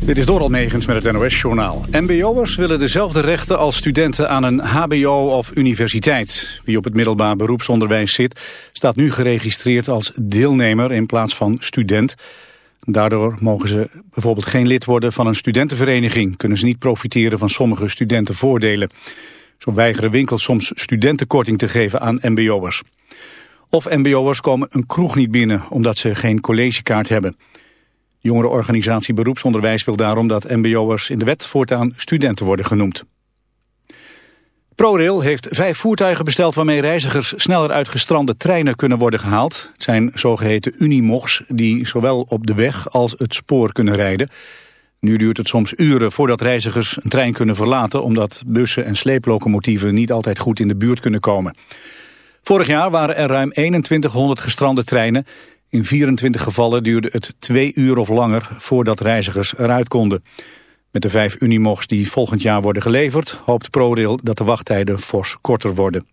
Dit is Doral Megens met het NOS-journaal. MBO'ers willen dezelfde rechten als studenten aan een hbo of universiteit. Wie op het middelbaar beroepsonderwijs zit... staat nu geregistreerd als deelnemer in plaats van student. Daardoor mogen ze bijvoorbeeld geen lid worden van een studentenvereniging. Kunnen ze niet profiteren van sommige studentenvoordelen. Zo weigeren winkels soms studentenkorting te geven aan mbo'ers. Of mbo'ers komen een kroeg niet binnen omdat ze geen collegekaart hebben. Jongerenorganisatie Beroepsonderwijs wil daarom dat mbo'ers in de wet voortaan studenten worden genoemd. ProRail heeft vijf voertuigen besteld waarmee reizigers sneller uit gestrande treinen kunnen worden gehaald. Het zijn zogeheten Unimogs die zowel op de weg als het spoor kunnen rijden. Nu duurt het soms uren voordat reizigers een trein kunnen verlaten... omdat bussen en sleeplocomotieven niet altijd goed in de buurt kunnen komen. Vorig jaar waren er ruim 2100 gestrande treinen. In 24 gevallen duurde het twee uur of langer voordat reizigers eruit konden. Met de vijf Unimogs die volgend jaar worden geleverd... hoopt ProRail dat de wachttijden fors korter worden.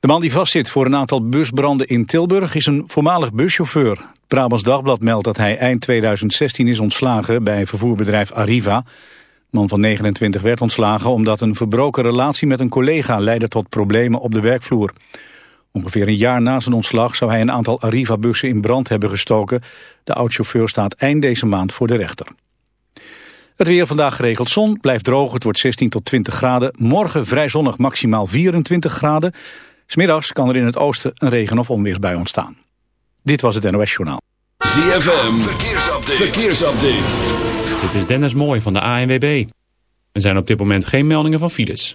De man die vastzit voor een aantal busbranden in Tilburg is een voormalig buschauffeur. Brabants Dagblad meldt dat hij eind 2016 is ontslagen bij vervoerbedrijf Arriva. De man van 29 werd ontslagen omdat een verbroken relatie met een collega leidde tot problemen op de werkvloer. Ongeveer een jaar na zijn ontslag zou hij een aantal Arriva-bussen in brand hebben gestoken. De oud-chauffeur staat eind deze maand voor de rechter. Het weer vandaag geregeld zon, blijft droog, het wordt 16 tot 20 graden. Morgen vrij zonnig maximaal 24 graden. Smiddags kan er in het oosten een regen- of onweersbui ontstaan. Dit was het NOS Journaal. ZFM, verkeersupdate. verkeersupdate. Dit is Dennis Mooij van de ANWB. Er zijn op dit moment geen meldingen van files.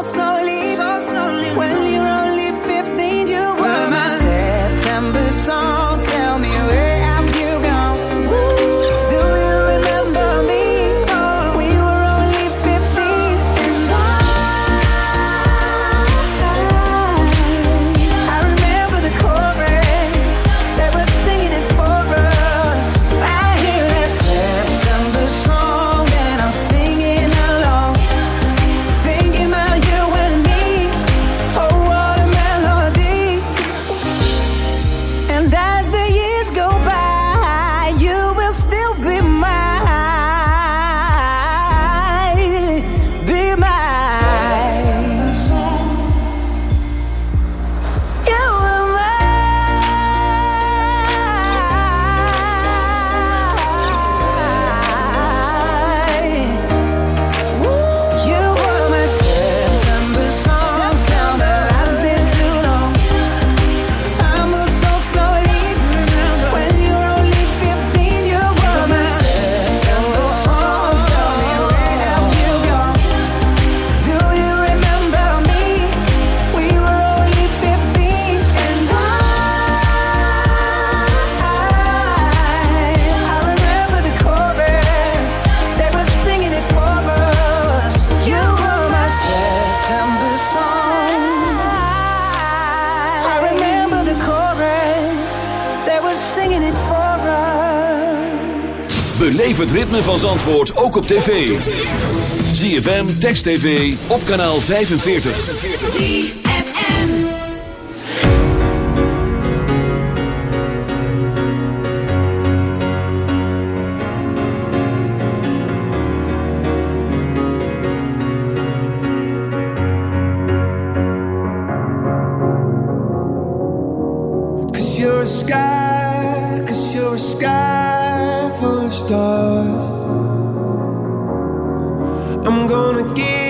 Zandvoort ook op tv. ZFM, Text TV, op kanaal 45. ZFM Cause you're a sky forgive.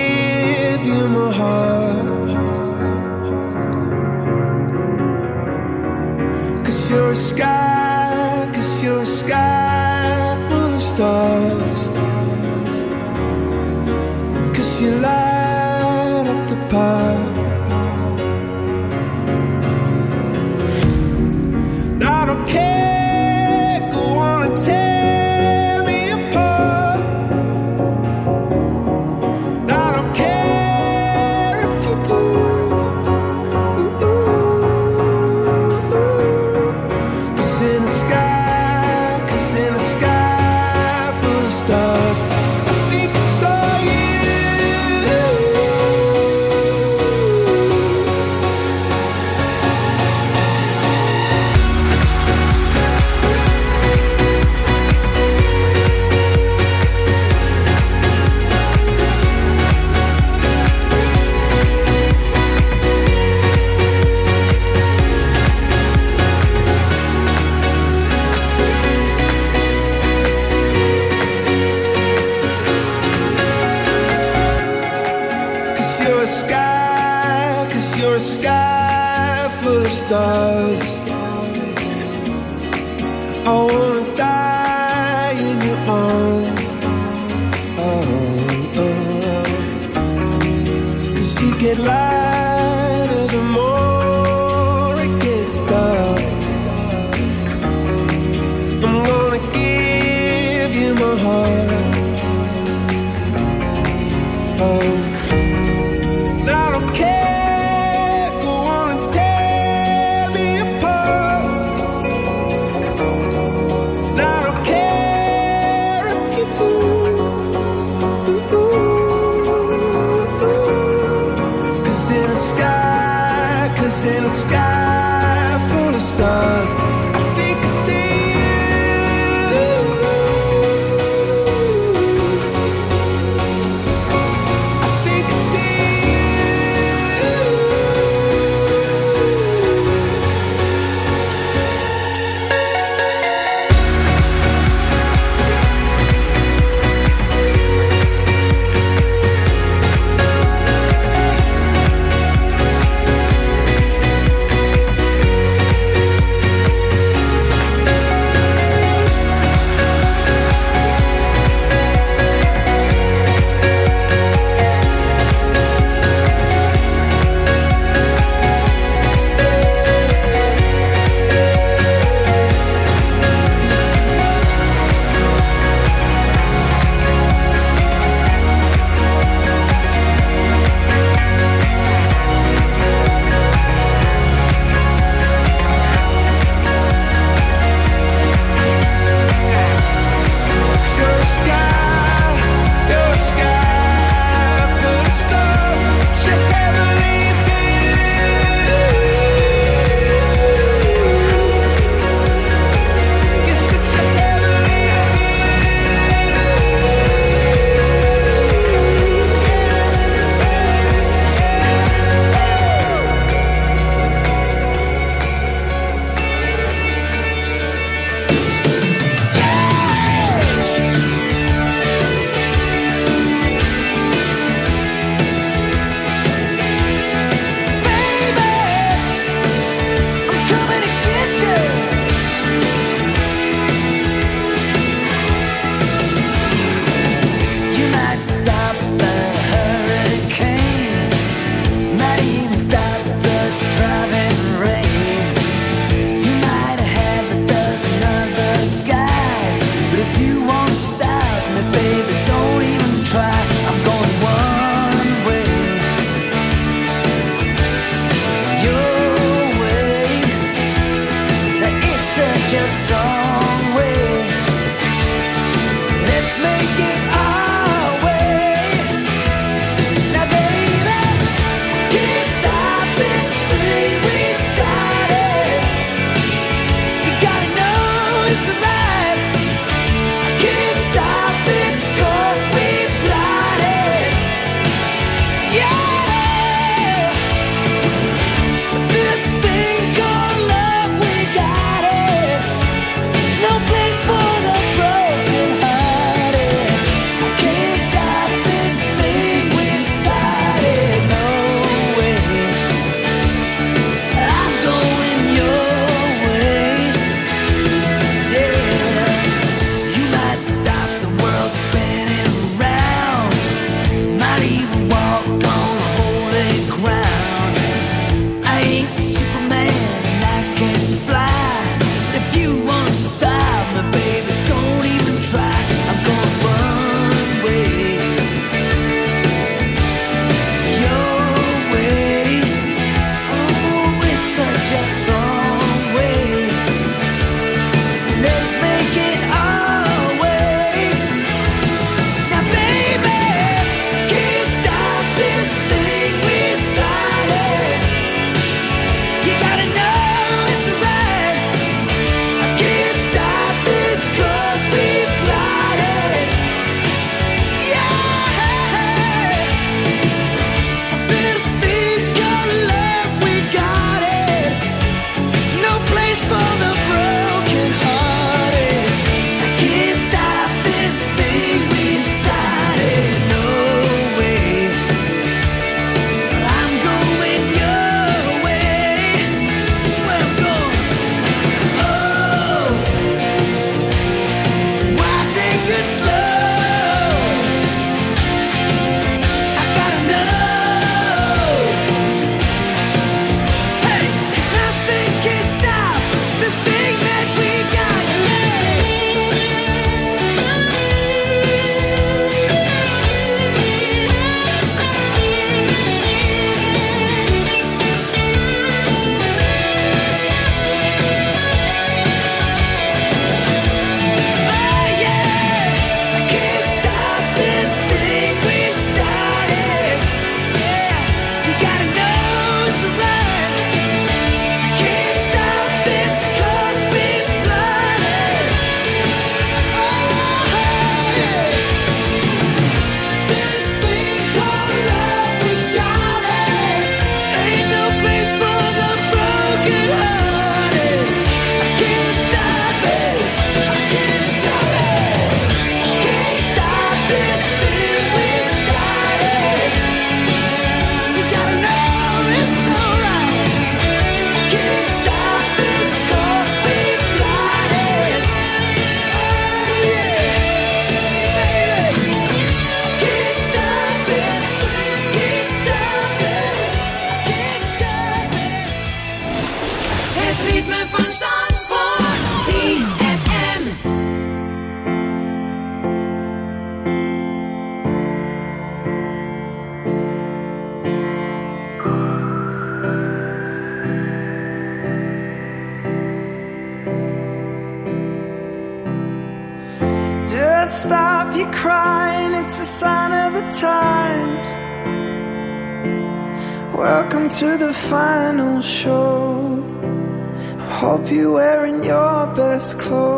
close.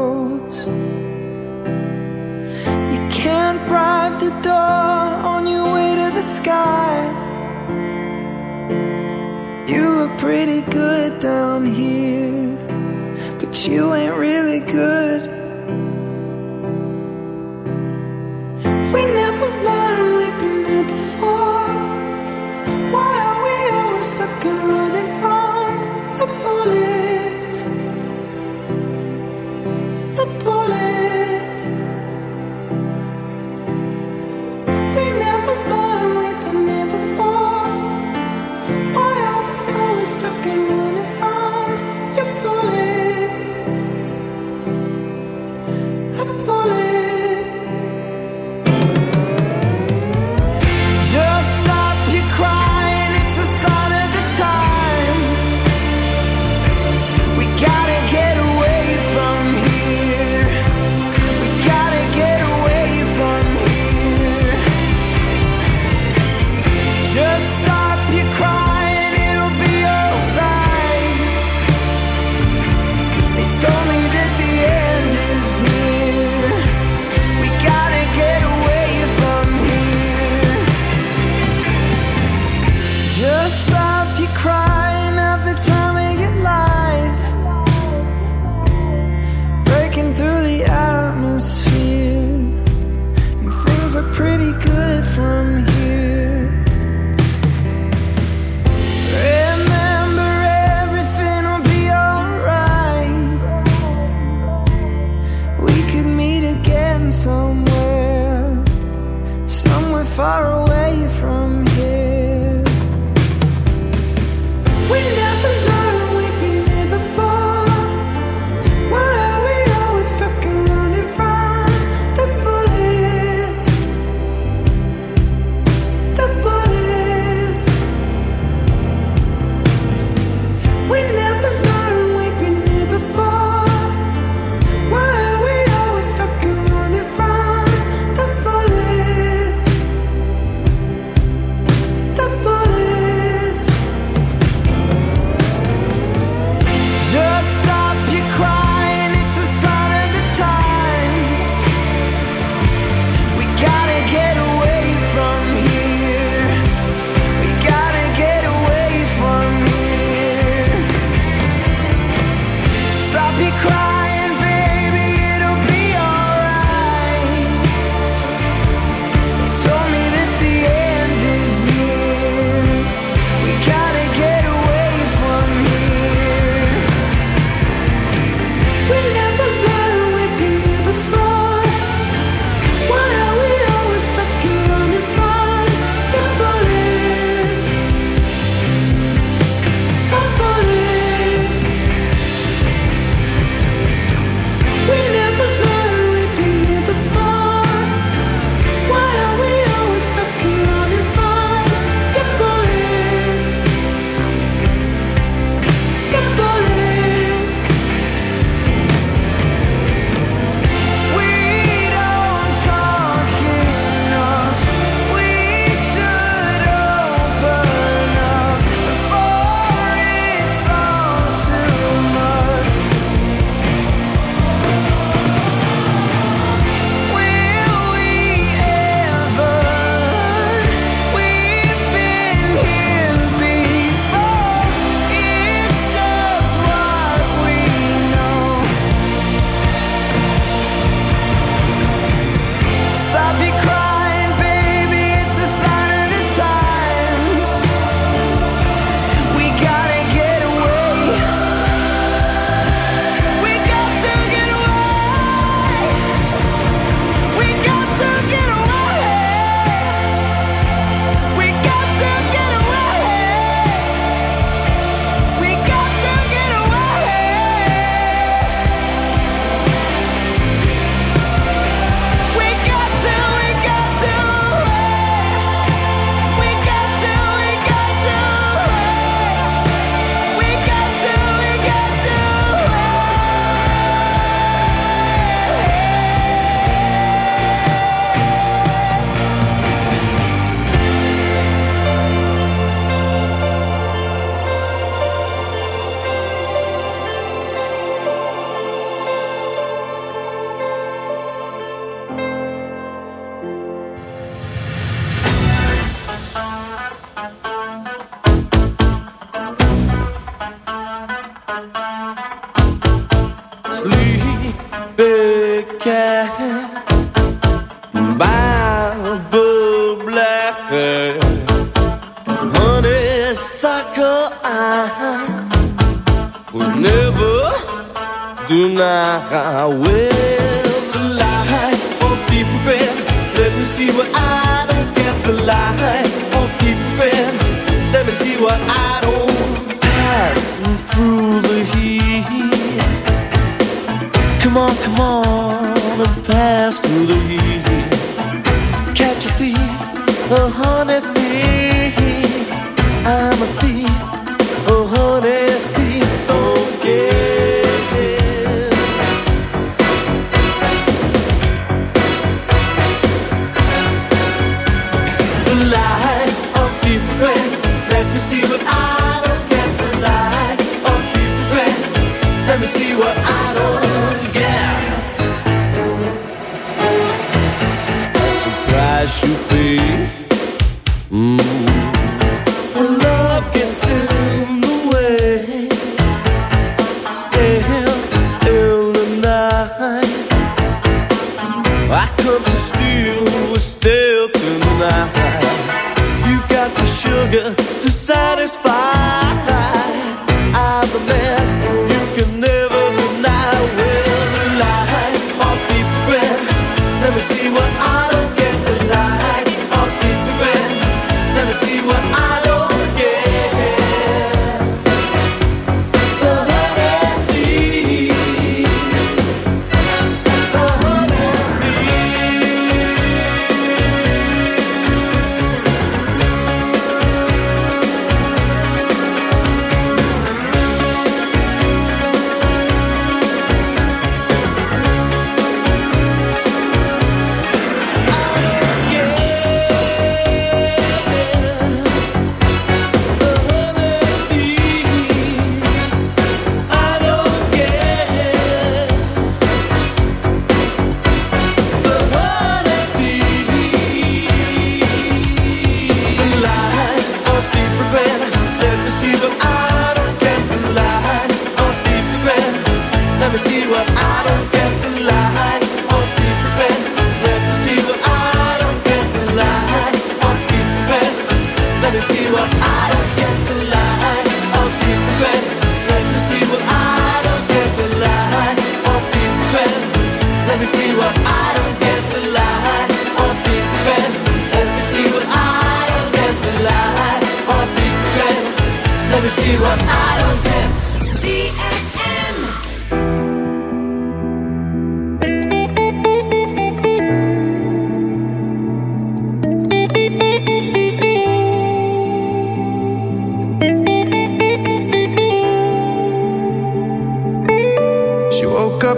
good.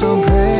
so pretty.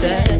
said.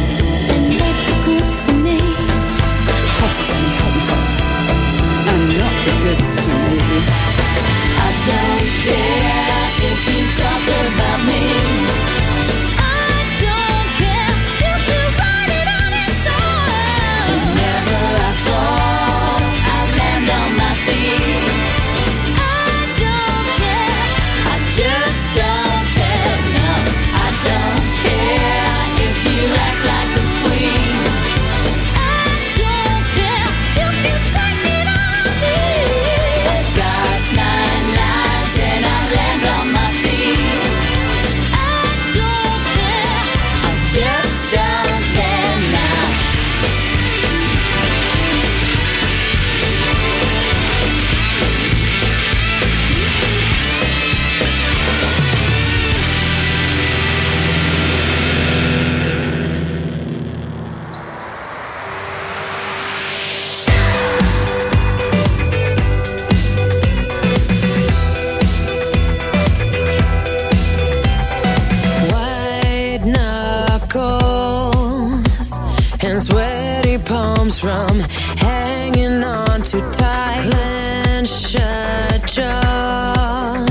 tree palms from hanging on too tight. Clench shut jaw.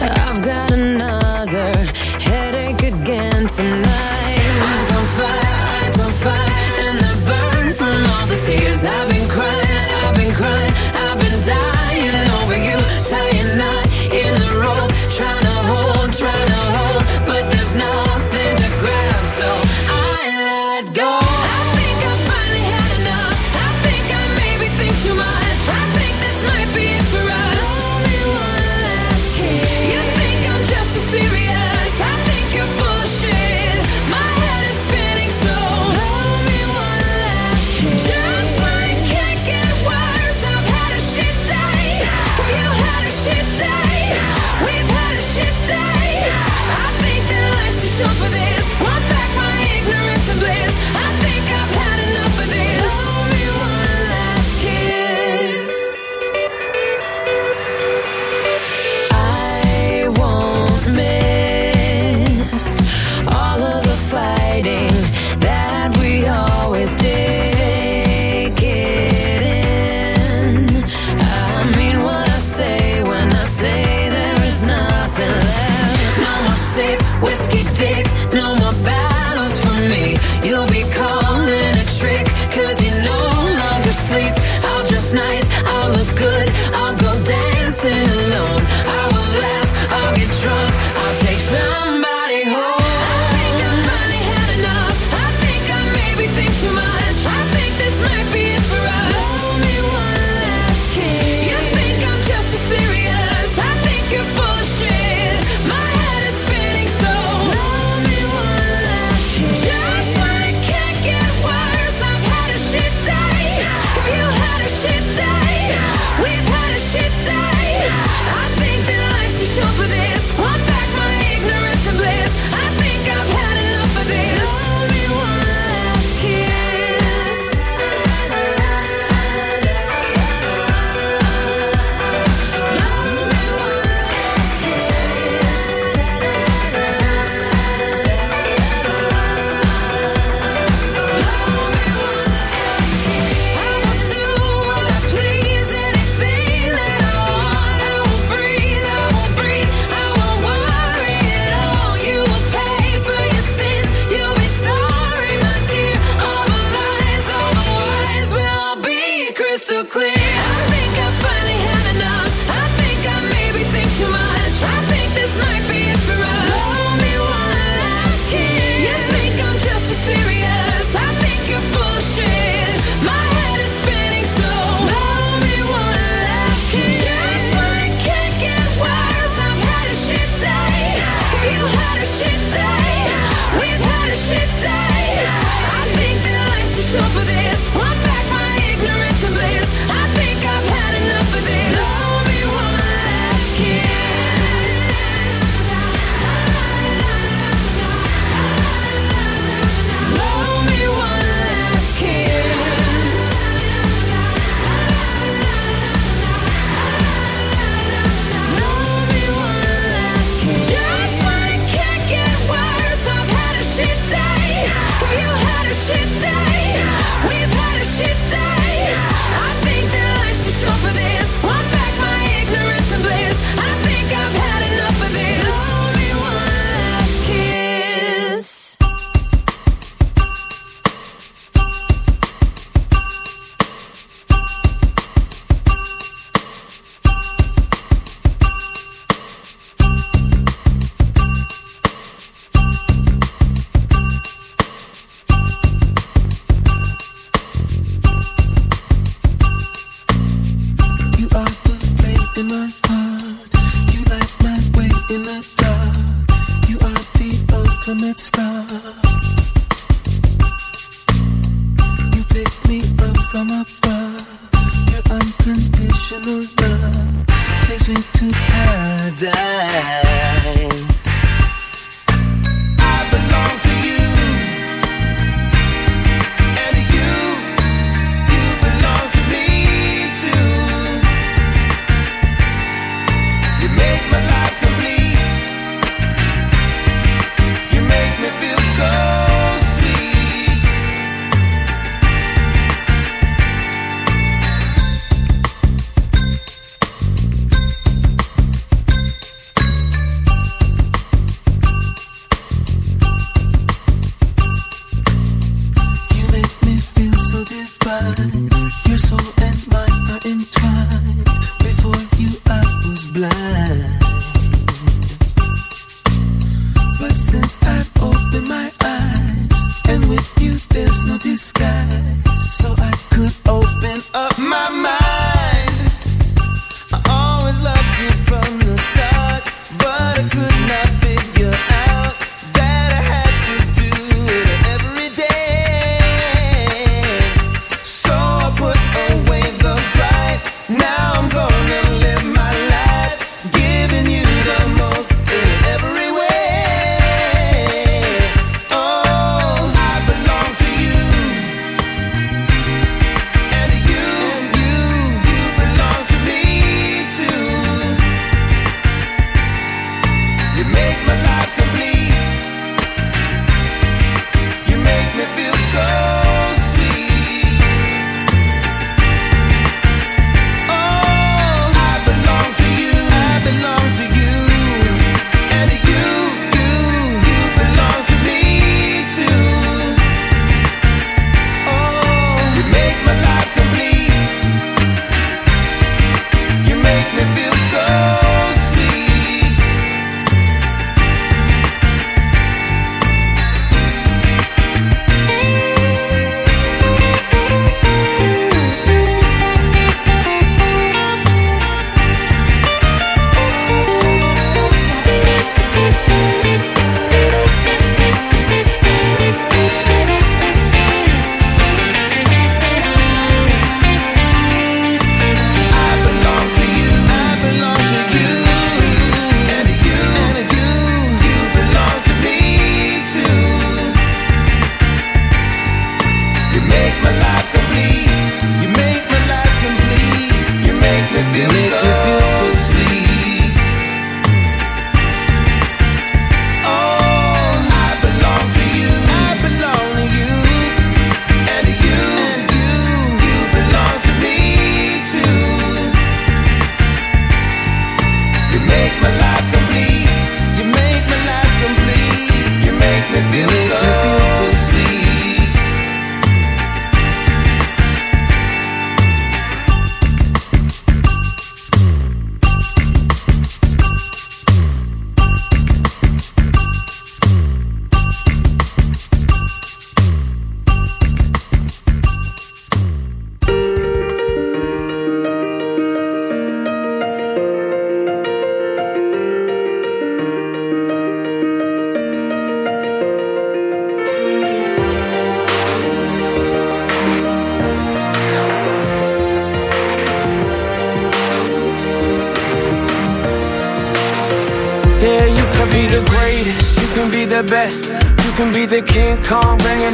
I've got another headache again tonight. Eyes on fire, eyes on fire, and they burn from all the tears I've been.